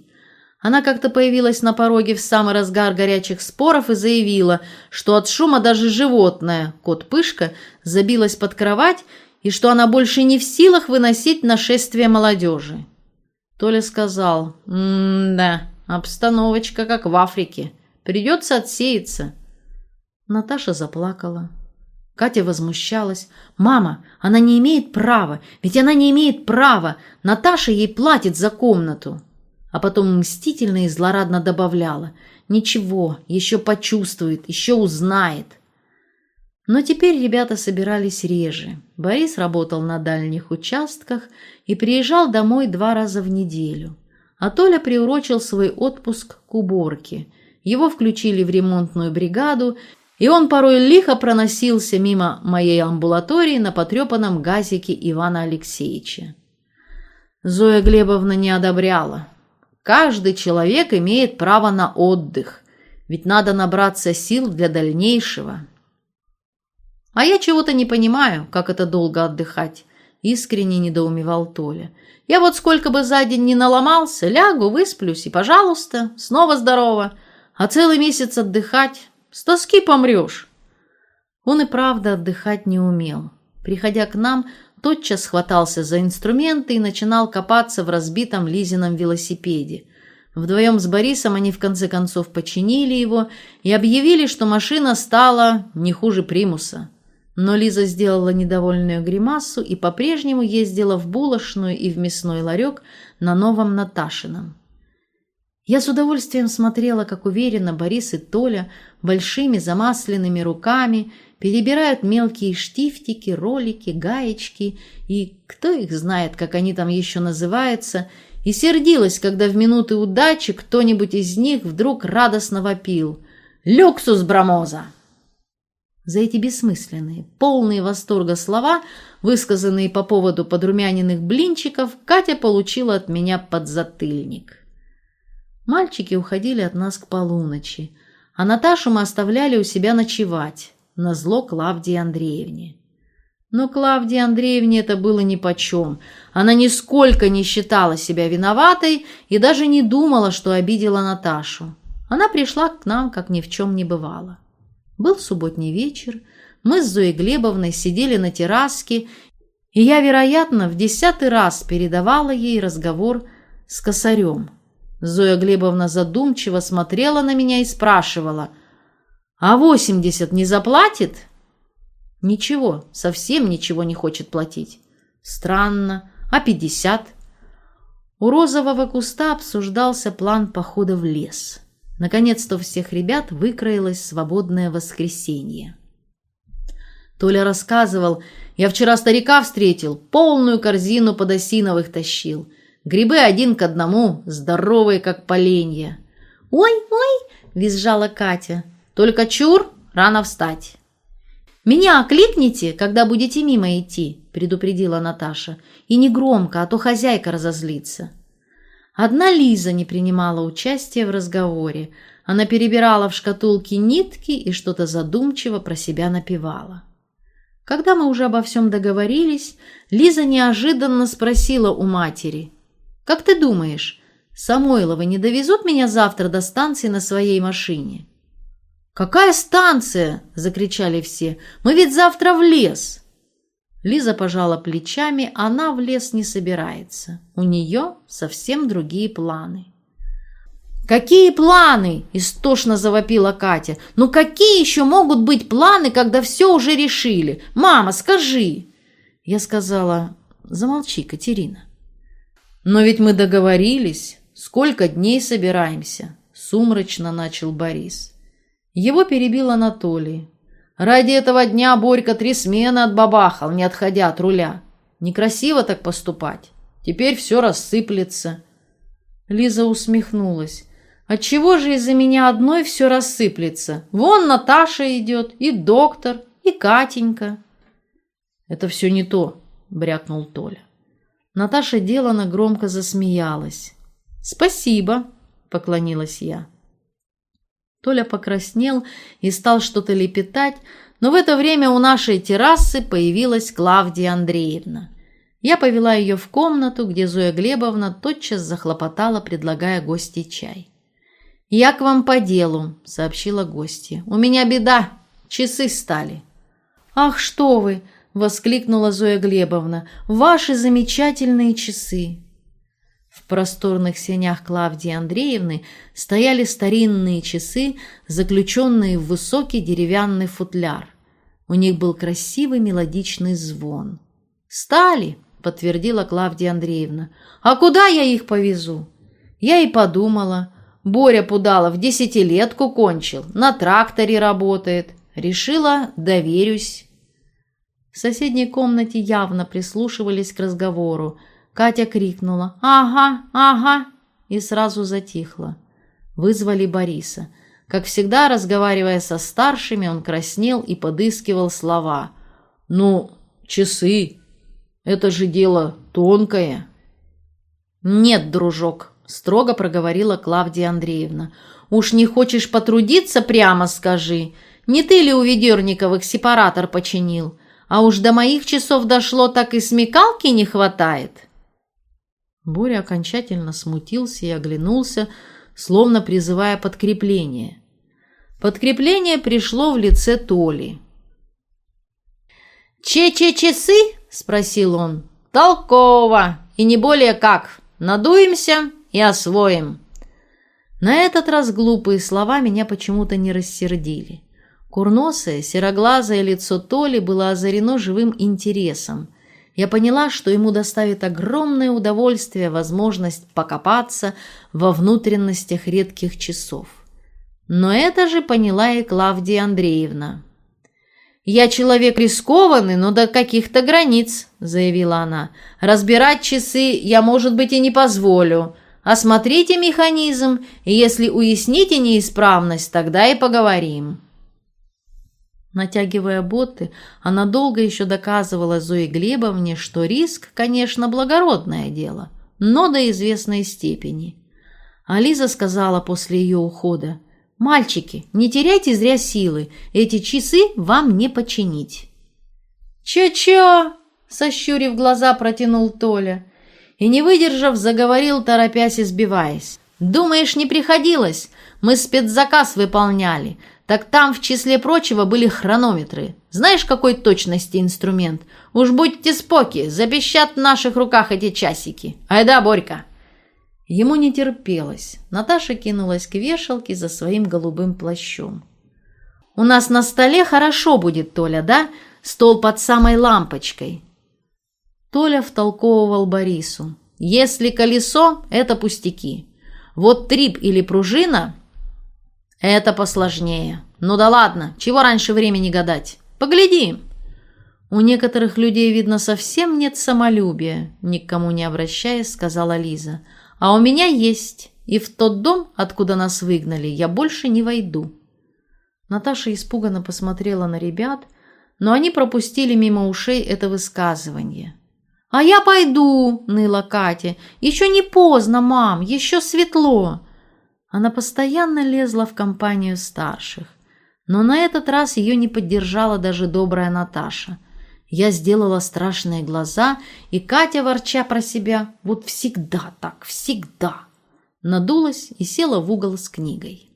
Она как-то появилась на пороге в самый разгар горячих споров и заявила, что от шума даже животное, кот Пышка, забилась под кровать и что она больше не в силах выносить нашествие молодежи. Толя сказал, «М-да, обстановочка как в Африке, придется отсеяться». Наташа заплакала. Катя возмущалась. «Мама, она не имеет права, ведь она не имеет права, Наташа ей платит за комнату» а потом мстительно и злорадно добавляла «Ничего, еще почувствует, еще узнает». Но теперь ребята собирались реже. Борис работал на дальних участках и приезжал домой два раза в неделю. А Толя приурочил свой отпуск к уборке. Его включили в ремонтную бригаду, и он порой лихо проносился мимо моей амбулатории на потрепанном газике Ивана Алексеевича. Зоя Глебовна не одобряла. Каждый человек имеет право на отдых, ведь надо набраться сил для дальнейшего. А я чего-то не понимаю, как это долго отдыхать, искренне недоумевал Толя. Я вот сколько бы за день не наломался, лягу, высплюсь и, пожалуйста, снова здорово. А целый месяц отдыхать, с тоски помрешь. Он и правда отдыхать не умел. Приходя к нам, тотчас хватался за инструменты и начинал копаться в разбитом Лизином велосипеде. Вдвоем с Борисом они в конце концов починили его и объявили, что машина стала не хуже примуса. Но Лиза сделала недовольную гримасу и по-прежнему ездила в булочную и в мясной ларек на новом Наташином. Я с удовольствием смотрела, как уверенно Борис и Толя большими замасленными руками перебирают мелкие штифтики, ролики, гаечки и кто их знает, как они там еще называются, и сердилась, когда в минуты удачи кто-нибудь из них вдруг радостно вопил «Люксус Брамоза!». За эти бессмысленные, полные восторга слова, высказанные по поводу подрумяненных блинчиков, Катя получила от меня подзатыльник. Мальчики уходили от нас к полуночи, а Наташу мы оставляли у себя ночевать на зло Клавдии Андреевне. Но Клавдии Андреевне это было нипочем. Она нисколько не считала себя виноватой и даже не думала, что обидела Наташу. Она пришла к нам, как ни в чем не бывало. Был субботний вечер, мы с Зоей Глебовной сидели на терраске, и я, вероятно, в десятый раз передавала ей разговор с косарем. Зоя Глебовна задумчиво смотрела на меня и спрашивала – а восемьдесят не заплатит? Ничего, совсем ничего не хочет платить. Странно. А пятьдесят? У розового куста обсуждался план похода в лес. Наконец-то у всех ребят выкроилось свободное воскресенье. Толя рассказывал, я вчера старика встретил, полную корзину подосиновых тащил. Грибы один к одному, здоровые, как поленья. «Ой, ой!» – визжала Катя. Только чур, рано встать. «Меня окликните, когда будете мимо идти», – предупредила Наташа. «И не громко, а то хозяйка разозлится». Одна Лиза не принимала участия в разговоре. Она перебирала в шкатулке нитки и что-то задумчиво про себя напевала. Когда мы уже обо всем договорились, Лиза неожиданно спросила у матери. «Как ты думаешь, Самойловы не довезут меня завтра до станции на своей машине?» «Какая станция?» – закричали все. «Мы ведь завтра в лес!» Лиза пожала плечами, она в лес не собирается. У нее совсем другие планы. «Какие планы?» – истошно завопила Катя. «Ну какие еще могут быть планы, когда все уже решили? Мама, скажи!» Я сказала, «Замолчи, Катерина». «Но ведь мы договорились. Сколько дней собираемся?» – сумрачно начал Борис. Его перебил Анатолий. Ради этого дня Борька три смены отбабахал, не отходя от руля. Некрасиво так поступать. Теперь все рассыплется. Лиза усмехнулась. Отчего же из-за меня одной все рассыплется? Вон Наташа идет, и доктор, и Катенька. Это все не то, брякнул Толя. Наташа делано громко засмеялась. «Спасибо», — поклонилась я. Толя покраснел и стал что-то лепетать, но в это время у нашей террасы появилась Клавдия Андреевна. Я повела ее в комнату, где Зоя Глебовна тотчас захлопотала, предлагая гости чай. «Я к вам по делу», — сообщила гостья. «У меня беда. Часы стали». «Ах, что вы!» — воскликнула Зоя Глебовна. «Ваши замечательные часы! В просторных сенях Клавдии Андреевны стояли старинные часы, заключенные в высокий деревянный футляр. У них был красивый мелодичный звон. «Стали!» — подтвердила Клавдия Андреевна. «А куда я их повезу?» Я и подумала. Боря Пудалов десятилетку кончил, на тракторе работает. Решила, доверюсь. В соседней комнате явно прислушивались к разговору. Катя крикнула «Ага, ага!» и сразу затихла. Вызвали Бориса. Как всегда, разговаривая со старшими, он краснел и подыскивал слова. «Ну, часы, это же дело тонкое». «Нет, дружок», — строго проговорила Клавдия Андреевна. «Уж не хочешь потрудиться, прямо скажи. Не ты ли у Ведерниковых сепаратор починил? А уж до моих часов дошло, так и смекалки не хватает». Боря окончательно смутился и оглянулся, словно призывая подкрепление. Подкрепление пришло в лице Толи. «Че-че-часы?» – спросил он. «Толково! И не более как. Надуемся и освоим». На этот раз глупые слова меня почему-то не рассердили. Курносое, сероглазое лицо Толи было озарено живым интересом – я поняла, что ему доставит огромное удовольствие возможность покопаться во внутренностях редких часов. Но это же поняла и Клавдия Андреевна. «Я человек рискованный, но до каких-то границ», — заявила она. «Разбирать часы я, может быть, и не позволю. Осмотрите механизм, и если уясните неисправность, тогда и поговорим». Натягивая боты, она долго еще доказывала Зое Глебовне, что риск, конечно, благородное дело, но до известной степени. А сказала после ее ухода, «Мальчики, не теряйте зря силы, эти часы вам не починить». «Чё-чё?» – сощурив глаза, протянул Толя. И, не выдержав, заговорил, торопясь и сбиваясь. «Думаешь, не приходилось? Мы спецзаказ выполняли. Так там, в числе прочего, были хронометры. Знаешь, какой точности инструмент? Уж будьте споки, запищат в наших руках эти часики. Айда, Борька!» Ему не терпелось. Наташа кинулась к вешалке за своим голубым плащом. «У нас на столе хорошо будет, Толя, да? Стол под самой лампочкой». Толя втолковывал Борису. «Если колесо – это пустяки. Вот трип или пружина это посложнее. Ну да ладно, чего раньше времени гадать? Погляди. У некоторых людей, видно, совсем нет самолюбия, никому не обращаясь, сказала Лиза. А у меня есть. И в тот дом, откуда нас выгнали, я больше не войду. Наташа испуганно посмотрела на ребят, но они пропустили мимо ушей это высказывание. «А я пойду!» – ныла Катя. «Еще не поздно, мам, еще светло!» Она постоянно лезла в компанию старших. Но на этот раз ее не поддержала даже добрая Наташа. Я сделала страшные глаза, и Катя, ворча про себя, вот всегда так, всегда, надулась и села в угол с книгой.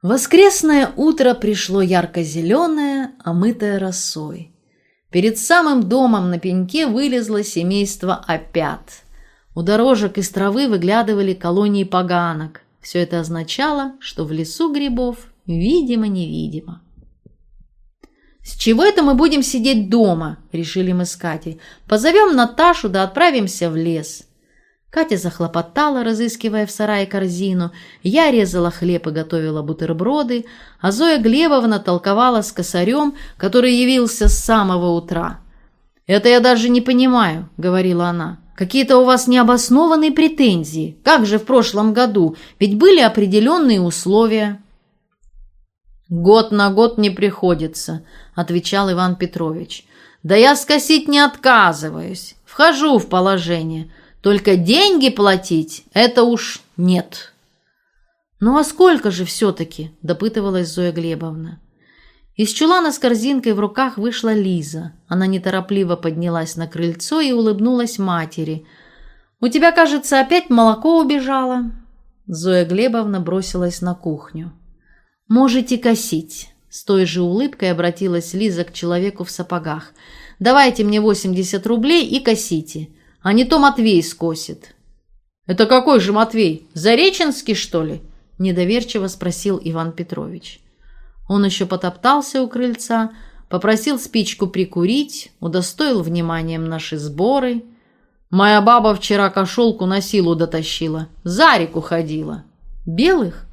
Воскресное утро пришло ярко-зеленое, омытое росой. Перед самым домом на пеньке вылезло семейство опят. У дорожек из травы выглядывали колонии поганок. Все это означало, что в лесу грибов видимо-невидимо. «С чего это мы будем сидеть дома?» – решили мы с Катей. «Позовем Наташу да отправимся в лес». Катя захлопотала, разыскивая в сарае корзину. Я резала хлеб и готовила бутерброды, а Зоя Глебовна толковала с косарем, который явился с самого утра. «Это я даже не понимаю», — говорила она. «Какие-то у вас необоснованные претензии. Как же в прошлом году? Ведь были определенные условия». «Год на год не приходится», — отвечал Иван Петрович. «Да я скосить не отказываюсь. Вхожу в положение. Только деньги платить — это уж нет». «Ну а сколько же все-таки?» — допытывалась Зоя Глебовна. Из чулана с корзинкой в руках вышла Лиза. Она неторопливо поднялась на крыльцо и улыбнулась матери. «У тебя, кажется, опять молоко убежало?» Зоя Глебовна бросилась на кухню. «Можете косить», — с той же улыбкой обратилась Лиза к человеку в сапогах. «Давайте мне 80 рублей и косите, а не то Матвей скосит». «Это какой же Матвей? Зареченский, что ли?» — недоверчиво спросил Иван Петрович. Он еще потоптался у крыльца, попросил спичку прикурить, удостоил вниманием наши сборы. «Моя баба вчера кошелку на силу дотащила, за реку ходила». «Белых?»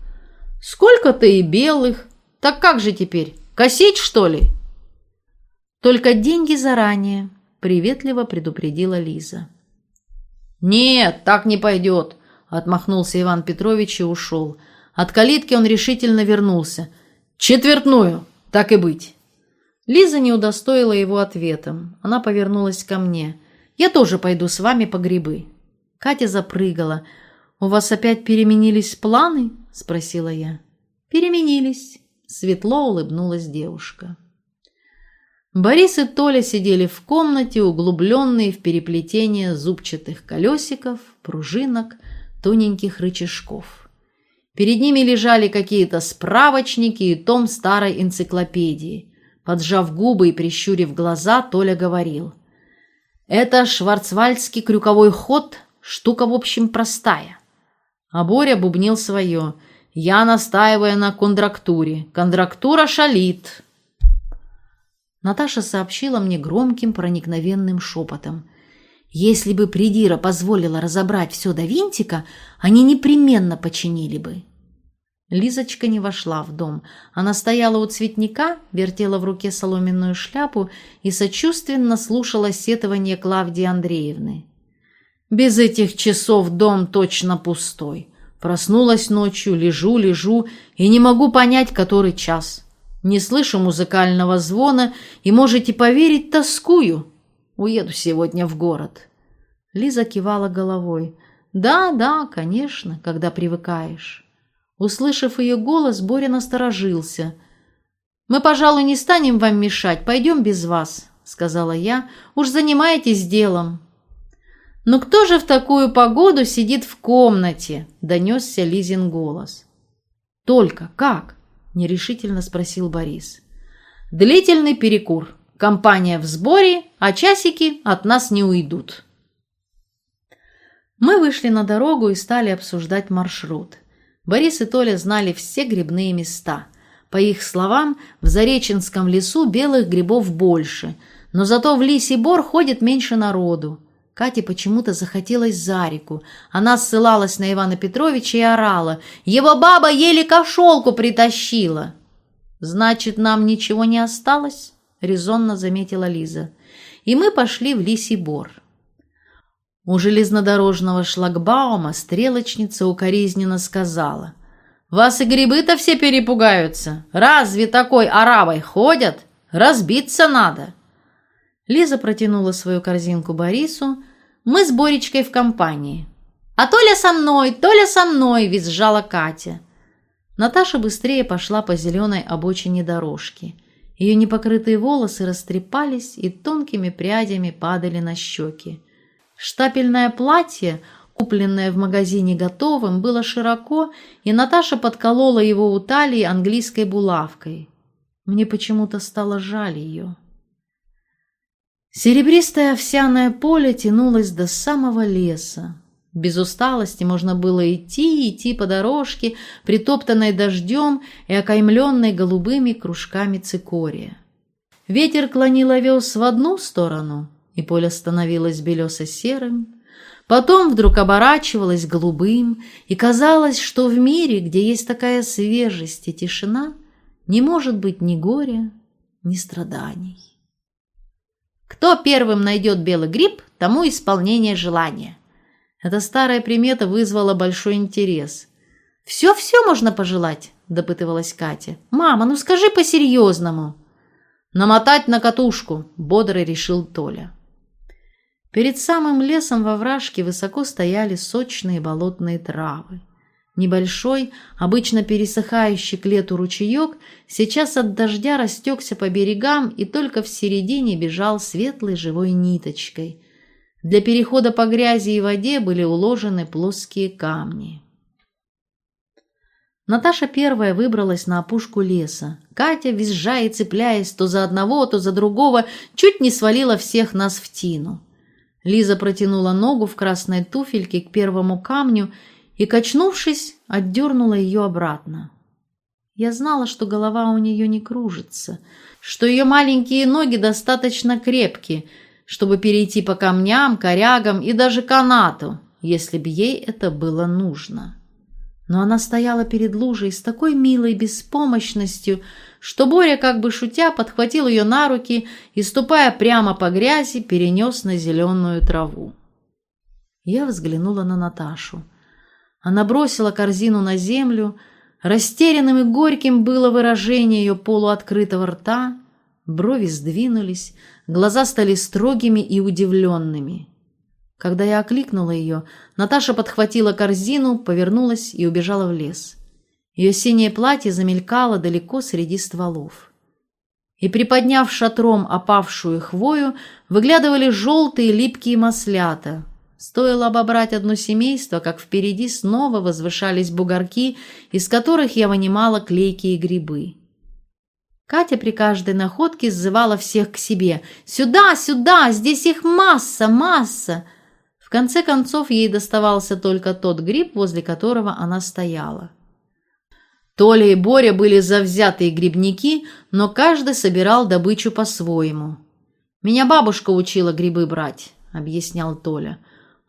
Сколько-то и белых. Так как же теперь, косить, что ли? Только деньги заранее, приветливо предупредила Лиза. Нет, так не пойдет, отмахнулся Иван Петрович и ушел. От калитки он решительно вернулся. Четвертную, так и быть. Лиза не удостоила его ответом. Она повернулась ко мне. «Я тоже пойду с вами по грибы». Катя запрыгала. «У вас опять переменились планы?» – спросила я. «Переменились», – светло улыбнулась девушка. Борис и Толя сидели в комнате, углубленные в переплетение зубчатых колесиков, пружинок, тоненьких рычажков. Перед ними лежали какие-то справочники и том старой энциклопедии. Поджав губы и прищурив глаза, Толя говорил. «Это шварцвальдский крюковой ход, штука, в общем, простая». А Боря бубнил свое. «Я настаиваю на контрактуре. Контрактура шалит». Наташа сообщила мне громким проникновенным шепотом. «Если бы Придира позволила разобрать все до винтика, они непременно починили бы». Лизочка не вошла в дом. Она стояла у цветника, вертела в руке соломенную шляпу и сочувственно слушала сетование Клавдии Андреевны. Без этих часов дом точно пустой. Проснулась ночью, лежу, лежу и не могу понять, который час. Не слышу музыкального звона и, можете поверить, тоскую. Уеду сегодня в город. Лиза кивала головой. Да, да, конечно, когда привыкаешь. Услышав ее голос, Боря насторожился. «Мы, пожалуй, не станем вам мешать, пойдем без вас», — сказала я. «Уж занимайтесь делом». «Но кто же в такую погоду сидит в комнате?» – донесся Лизин голос. «Только как?» – нерешительно спросил Борис. «Длительный перекур. Компания в сборе, а часики от нас не уйдут». Мы вышли на дорогу и стали обсуждать маршрут. Борис и Толя знали все грибные места. По их словам, в Зареченском лесу белых грибов больше, но зато в Лисий Бор ходит меньше народу. Кате почему-то захотелось за реку. Она ссылалась на Ивана Петровича и орала. «Его баба еле кошелку притащила!» «Значит, нам ничего не осталось?» — резонно заметила Лиза. И мы пошли в Лисий Бор. У железнодорожного шлагбаума стрелочница укоризненно сказала. «Вас и грибы-то все перепугаются. Разве такой аравой ходят? Разбиться надо!» Лиза протянула свою корзинку Борису. Мы с Боречкой в компании. «А Толя со мной, Толя со мной!» – визжала Катя. Наташа быстрее пошла по зеленой обочине дорожки. Ее непокрытые волосы растрепались и тонкими прядями падали на щеки. Штапельное платье, купленное в магазине готовым, было широко, и Наташа подколола его у талии английской булавкой. Мне почему-то стало жаль ее. Серебристое овсяное поле тянулось до самого леса. Без усталости можно было идти и идти по дорожке, притоптанной дождем и окаймленной голубыми кружками цикория. Ветер клонил овес в одну сторону, и поле становилось белесо-серым, потом вдруг оборачивалось голубым, и казалось, что в мире, где есть такая свежесть и тишина, не может быть ни горя, ни страданий. Кто первым найдет белый гриб, тому исполнение желания – эта старая примета вызвала большой интерес. «Все-все можно пожелать?» – допытывалась Катя. «Мама, ну скажи по-серьезному». «Намотать на катушку», – бодро решил Толя. Перед самым лесом во вражке высоко стояли сочные болотные травы. Небольшой, обычно пересыхающий к лету ручеек, сейчас от дождя растекся по берегам и только в середине бежал светлой живой ниточкой, для перехода по грязи и воде были уложены плоские камни. Наташа первая выбралась на опушку леса. Катя, визжая и цепляясь то за одного, то за другого, чуть не свалила всех нас в тину. Лиза протянула ногу в красной туфельке к первому камню и, качнувшись, отдернула ее обратно. Я знала, что голова у нее не кружится, что ее маленькие ноги достаточно крепкие – чтобы перейти по камням, корягам и даже канату, если бы ей это было нужно. Но она стояла перед лужей с такой милой беспомощностью, что Боря, как бы шутя, подхватил ее на руки и, ступая прямо по грязи, перенес на зеленую траву. Я взглянула на Наташу. Она бросила корзину на землю, растерянным и горьким было выражение ее полуоткрытого рта, брови сдвинулись, Глаза стали строгими и удивленными. Когда я окликнула ее, Наташа подхватила корзину, повернулась и убежала в лес. Ее синее платье замелькало далеко среди стволов. И, приподняв шатром опавшую хвою, выглядывали желтые липкие маслята. Стоило обобрать одно семейство, как впереди снова возвышались бугорки, из которых я вынимала клейкие грибы. Катя при каждой находке сзывала всех к себе. «Сюда, сюда! Здесь их масса, масса!» В конце концов, ей доставался только тот гриб, возле которого она стояла. Толя и Боря были завзятые грибники, но каждый собирал добычу по-своему. «Меня бабушка учила грибы брать», — объяснял Толя.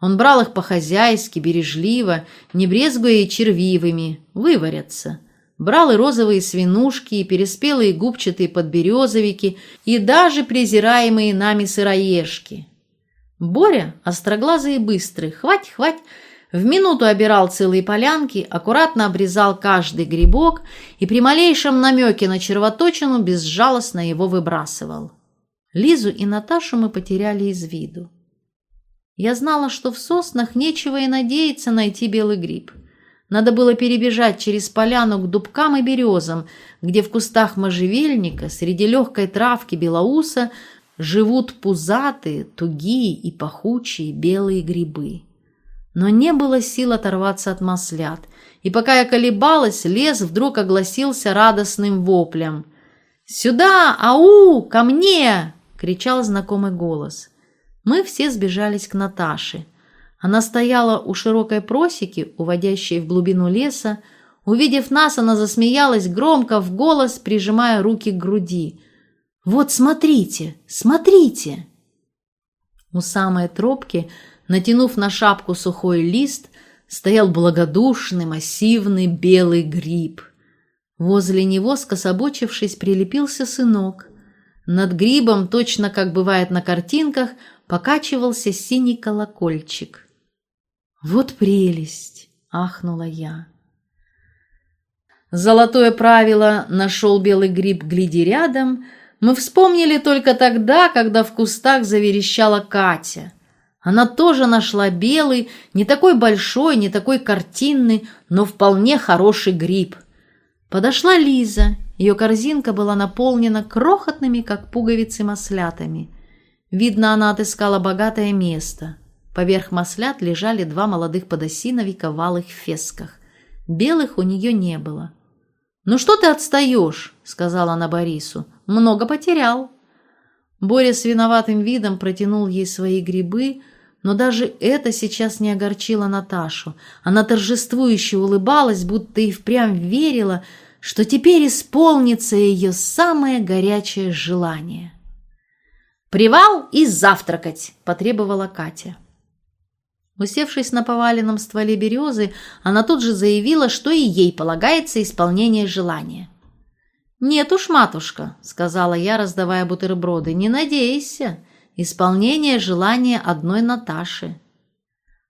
Он брал их по-хозяйски, бережливо, не брезгуя и червивыми, выварятся. Брал и розовые свинушки, и переспелые губчатые подберезовики, и даже презираемые нами сыроежки. Боря, остроглазый и быстрый, хвать, хвать, в минуту обирал целые полянки, аккуратно обрезал каждый грибок и при малейшем намеке на червоточину безжалостно его выбрасывал. Лизу и Наташу мы потеряли из виду. Я знала, что в соснах нечего и надеяться найти белый гриб – надо было перебежать через поляну к дубкам и березам, где в кустах можжевельника среди легкой травки белоуса живут пузатые, тугие и пахучие белые грибы. Но не было сил оторваться от маслят, и пока я колебалась, лес вдруг огласился радостным воплем. «Сюда! Ау! Ко мне!» — кричал знакомый голос. Мы все сбежались к Наташе — она стояла у широкой просеки, уводящей в глубину леса. Увидев нас, она засмеялась громко, в голос, прижимая руки к груди. «Вот смотрите, смотрите!» У самой тропки, натянув на шапку сухой лист, стоял благодушный, массивный белый гриб. Возле него, скособочившись, прилепился сынок. Над грибом, точно как бывает на картинках, покачивался синий колокольчик. «Вот прелесть!» — ахнула я. Золотое правило «нашел белый гриб, гляди рядом» мы вспомнили только тогда, когда в кустах заверещала Катя. Она тоже нашла белый, не такой большой, не такой картинный, но вполне хороший гриб. Подошла Лиза Ее корзинка была наполнена крохотными, как пуговицы, маслятами. Видно, она отыскала богатое место. Поверх маслят лежали два молодых подосиновика в алых фесках. Белых у нее не было. «Ну что ты отстаешь?» — сказала она Борису. «Много потерял». Боря с виноватым видом протянул ей свои грибы, но даже это сейчас не огорчило Наташу. Она торжествующе улыбалась, будто и впрямь верила, что теперь исполнится ее самое горячее желание. «Привал и завтракать!» – потребовала Катя. Усевшись на поваленном стволе березы, она тут же заявила, что и ей полагается исполнение желания. «Нет уж, матушка», — сказала я, раздавая бутерброды, — «не надейся. Исполнение желания одной Наташи».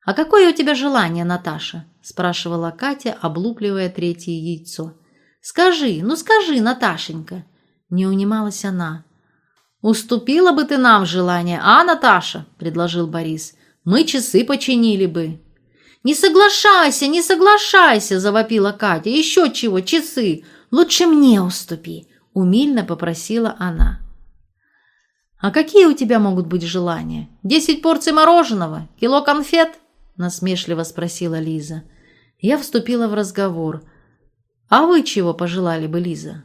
«А какое у тебя желание, Наташа?» — спрашивала Катя, облупливая третье яйцо. «Скажи, ну скажи, Наташенька!» Не унималась она. «Уступила бы ты нам желание, а, Наташа?» — предложил Борис. «Мы часы починили бы». «Не соглашайся, не соглашайся!» — завопила Катя. «Еще чего, часы! Лучше мне уступи!» — умильно попросила она. «А какие у тебя могут быть желания? Десять порций мороженого? Кило конфет?» — насмешливо спросила Лиза. Я вступила в разговор. «А вы чего пожелали бы, Лиза?»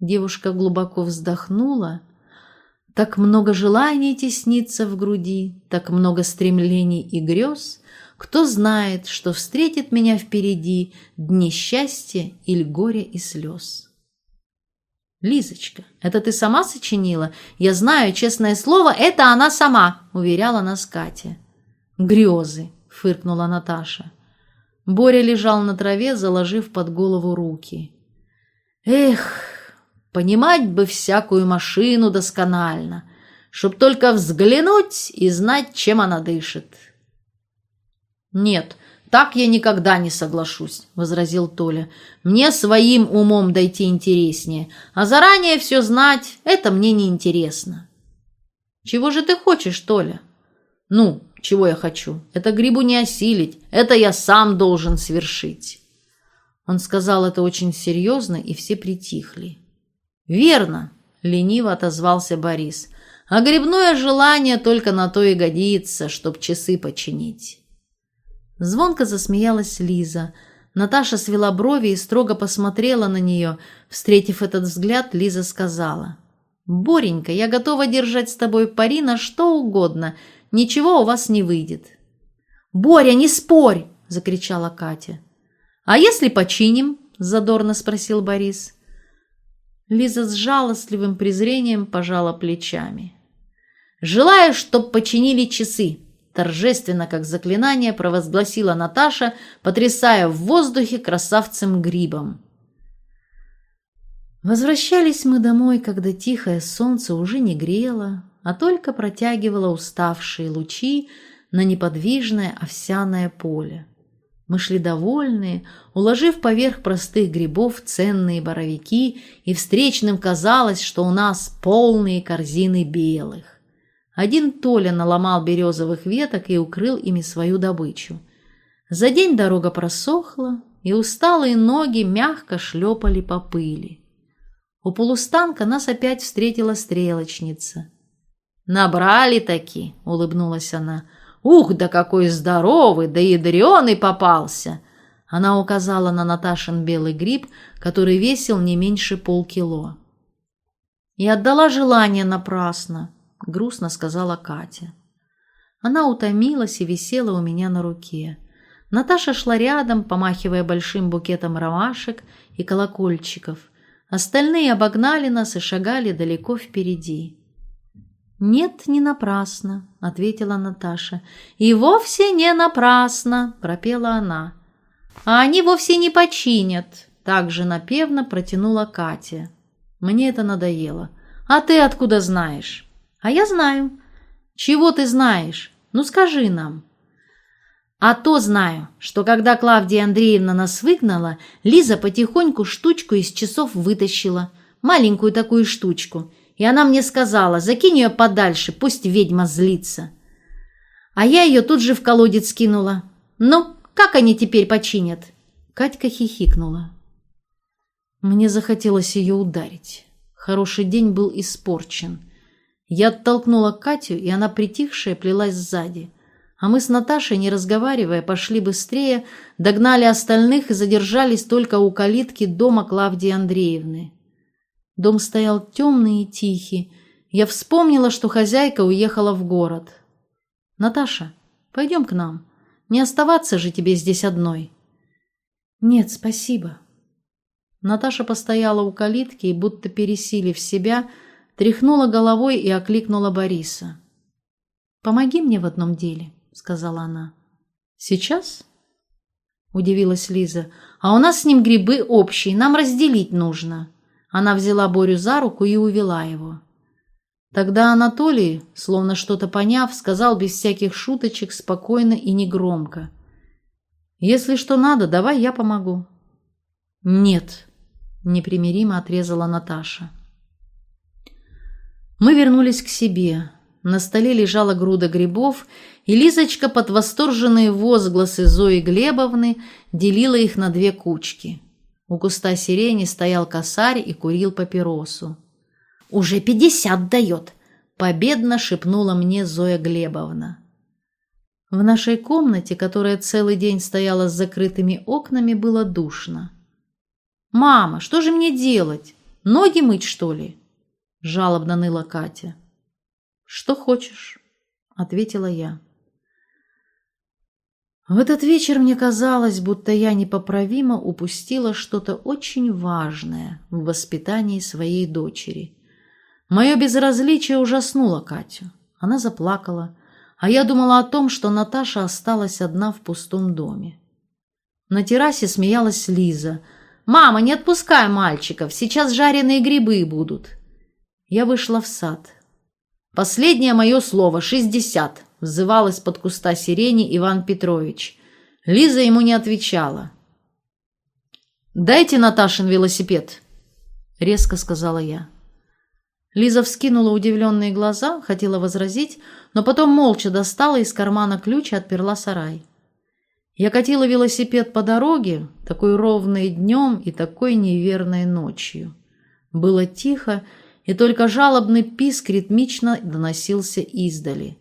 Девушка глубоко вздохнула. Так много желаний теснится в груди, так много стремлений и грез. Кто знает, что встретит меня впереди дни счастья или горя и слез. «Лизочка, это ты сама сочинила? Я знаю, честное слово, это она сама», — уверяла нас Катя. «Грезы», — фыркнула Наташа. Боря лежал на траве, заложив под голову руки. «Эх, понимать бы всякую машину досконально, чтоб только взглянуть и знать, чем она дышит». «Нет, так я никогда не соглашусь», — возразил Толя. «Мне своим умом дойти интереснее, а заранее все знать — это мне не интересно». «Чего же ты хочешь, Толя?» «Ну, чего я хочу? Это грибу не осилить, это я сам должен свершить». Он сказал это очень серьезно, и все притихли. «Верно», — лениво отозвался Борис. «А грибное желание только на то и годится, чтоб часы починить». Звонко засмеялась Лиза. Наташа свела брови и строго посмотрела на нее. Встретив этот взгляд, Лиза сказала. «Боренька, я готова держать с тобой пари на что угодно. Ничего у вас не выйдет». «Боря, не спорь!» – закричала Катя. «А если починим?» – задорно спросил Борис. Лиза с жалостливым презрением пожала плечами. «Желаю, чтоб починили часы торжественно, как заклинание, провозгласила Наташа, потрясая в воздухе красавцем-грибом. Возвращались мы домой, когда тихое солнце уже не грело, а только протягивало уставшие лучи на неподвижное овсяное поле. Мы шли довольные, уложив поверх простых грибов ценные боровики, и встречным казалось, что у нас полные корзины белых. Один Толя наломал березовых веток и укрыл ими свою добычу. За день дорога просохла, и усталые ноги мягко шлепали по пыли. У полустанка нас опять встретила стрелочница. «Набрали таки!» — улыбнулась она. «Ух, да какой здоровый, да ядреный попался!» Она указала на Наташин белый гриб, который весил не меньше полкило. И отдала желание напрасно грустно сказала Катя. Она утомилась и висела у меня на руке. Наташа шла рядом, помахивая большим букетом ромашек и колокольчиков. Остальные обогнали нас и шагали далеко впереди. «Нет, не напрасно», — ответила Наташа. «И вовсе не напрасно», — пропела она. «А они вовсе не починят», — также напевно протянула Катя. Мне это надоело. «А ты откуда знаешь?» А я знаю. Чего ты знаешь? Ну скажи нам. А то знаю, что когда Клавдия Андреевна нас выгнала, Лиза потихоньку штучку из часов вытащила. Маленькую такую штучку. И она мне сказала, закинь ее подальше, пусть ведьма злится. А я ее тут же в колодец кинула. Ну, как они теперь починят? Катька хихикнула. Мне захотелось ее ударить. Хороший день был испорчен. Я оттолкнула Катю, и она притихшая плелась сзади. А мы с Наташей, не разговаривая, пошли быстрее, догнали остальных и задержались только у калитки дома Клавдии Андреевны. Дом стоял темный и тихий. Я вспомнила, что хозяйка уехала в город. «Наташа, пойдем к нам. Не оставаться же тебе здесь одной». «Нет, спасибо». Наташа постояла у калитки и, будто пересилив себя, тряхнула головой и окликнула Бориса. «Помоги мне в одном деле», — сказала она. «Сейчас?» — удивилась Лиза. «А у нас с ним грибы общие, нам разделить нужно». Она взяла Борю за руку и увела его. Тогда Анатолий, словно что-то поняв, сказал без всяких шуточек, спокойно и негромко. «Если что надо, давай я помогу». «Нет», — непримиримо отрезала Наташа. Мы вернулись к себе. На столе лежала груда грибов, и Лизочка под восторженные возгласы Зои Глебовны делила их на две кучки. У куста сирени стоял косарь и курил папиросу. «Уже пятьдесят дает!» — победно шепнула мне Зоя Глебовна. В нашей комнате, которая целый день стояла с закрытыми окнами, было душно. «Мама, что же мне делать? Ноги мыть, что ли?» — жалобно ныла Катя. «Что хочешь», — ответила я. В этот вечер мне казалось, будто я непоправимо упустила что-то очень важное в воспитании своей дочери. Мое безразличие ужаснуло Катю. Она заплакала, а я думала о том, что Наташа осталась одна в пустом доме. На террасе смеялась Лиза. «Мама, не отпускай мальчиков, сейчас жареные грибы будут». Я вышла в сад. «Последнее мое слово — шестьдесят», — взывал из-под куста сирени Иван Петрович. Лиза ему не отвечала. «Дайте Наташин велосипед», — резко сказала я. Лиза вскинула удивленные глаза, хотела возразить, но потом молча достала из кармана ключ и отперла сарай. Я катила велосипед по дороге, такой ровной днем и такой неверной ночью. Было тихо, и только жалобный писк ритмично доносился издали.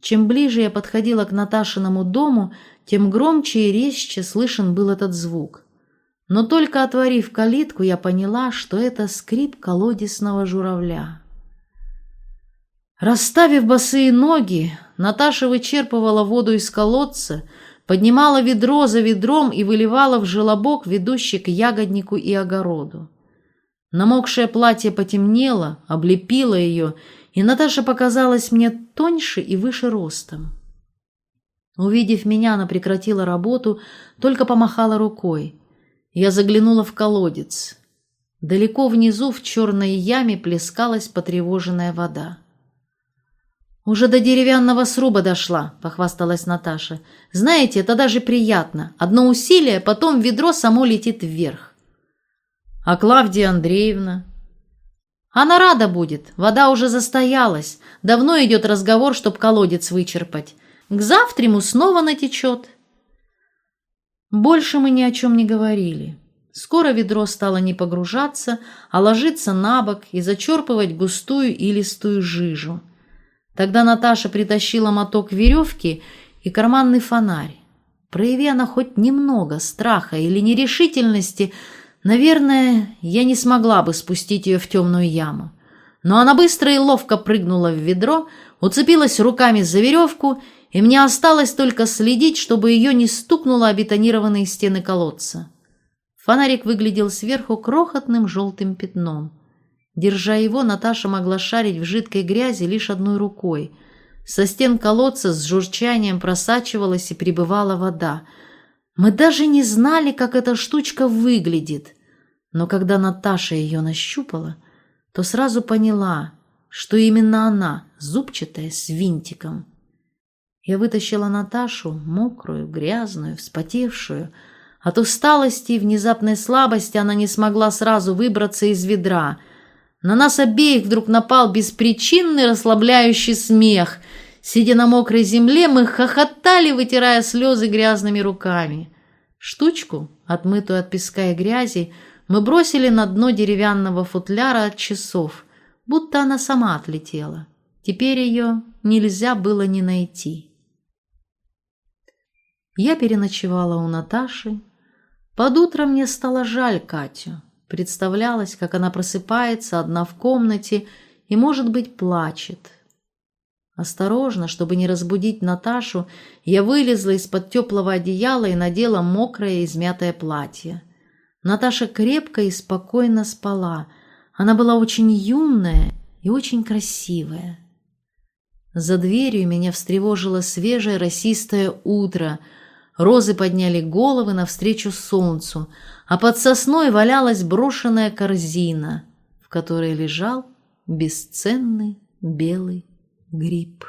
Чем ближе я подходила к Наташиному дому, тем громче и резче слышен был этот звук. Но только отворив калитку, я поняла, что это скрип колодесного журавля. Расставив босые ноги, Наташа вычерпывала воду из колодца, поднимала ведро за ведром и выливала в желобок, ведущий к ягоднику и огороду. Намокшее платье потемнело, облепило ее, и Наташа показалась мне тоньше и выше ростом. Увидев меня, она прекратила работу, только помахала рукой. Я заглянула в колодец. Далеко внизу в черной яме плескалась потревоженная вода. «Уже до деревянного сруба дошла», — похвасталась Наташа. «Знаете, это даже приятно. Одно усилие, потом ведро само летит вверх». «А Клавдия Андреевна?» «Она рада будет. Вода уже застоялась. Давно идет разговор, чтоб колодец вычерпать. К завтраму снова натечет». Больше мы ни о чем не говорили. Скоро ведро стало не погружаться, а ложиться на бок и зачерпывать густую илистую жижу. Тогда Наташа притащила моток веревки и карманный фонарь. Прояви она хоть немного страха или нерешительности, наверное, я не смогла бы спустить ее в темную яму. Но она быстро и ловко прыгнула в ведро, уцепилась руками за веревку и мне осталось только следить, чтобы ее не стукнуло о бетонированные стены колодца. Фонарик выглядел сверху крохотным желтым пятном. Держа его, Наташа могла шарить в жидкой грязи лишь одной рукой. Со стен колодца с журчанием просачивалась и прибывала вода. Мы даже не знали, как эта штучка выглядит. Но когда Наташа ее нащупала, то сразу поняла, что именно она, зубчатая, с винтиком. Я вытащила Наташу, мокрую, грязную, вспотевшую. От усталости и внезапной слабости она не смогла сразу выбраться из ведра. На нас обеих вдруг напал беспричинный расслабляющий смех. Сидя на мокрой земле, мы хохотали, вытирая слезы грязными руками. Штучку, отмытую от песка и грязи, Мы бросили на дно деревянного футляра от часов, будто она сама отлетела. Теперь ее нельзя было не найти. Я переночевала у Наташи. Под утро мне стало жаль Катю. Представлялось, как она просыпается одна в комнате и, может быть, плачет. Осторожно, чтобы не разбудить Наташу, я вылезла из-под теплого одеяла и надела мокрое измятое платье. Наташа крепко и спокойно спала. Она была очень юная и очень красивая. За дверью меня встревожило свежее росистое утро. Розы подняли головы навстречу солнцу, а под сосной валялась брошенная корзина, в которой лежал бесценный белый гриб.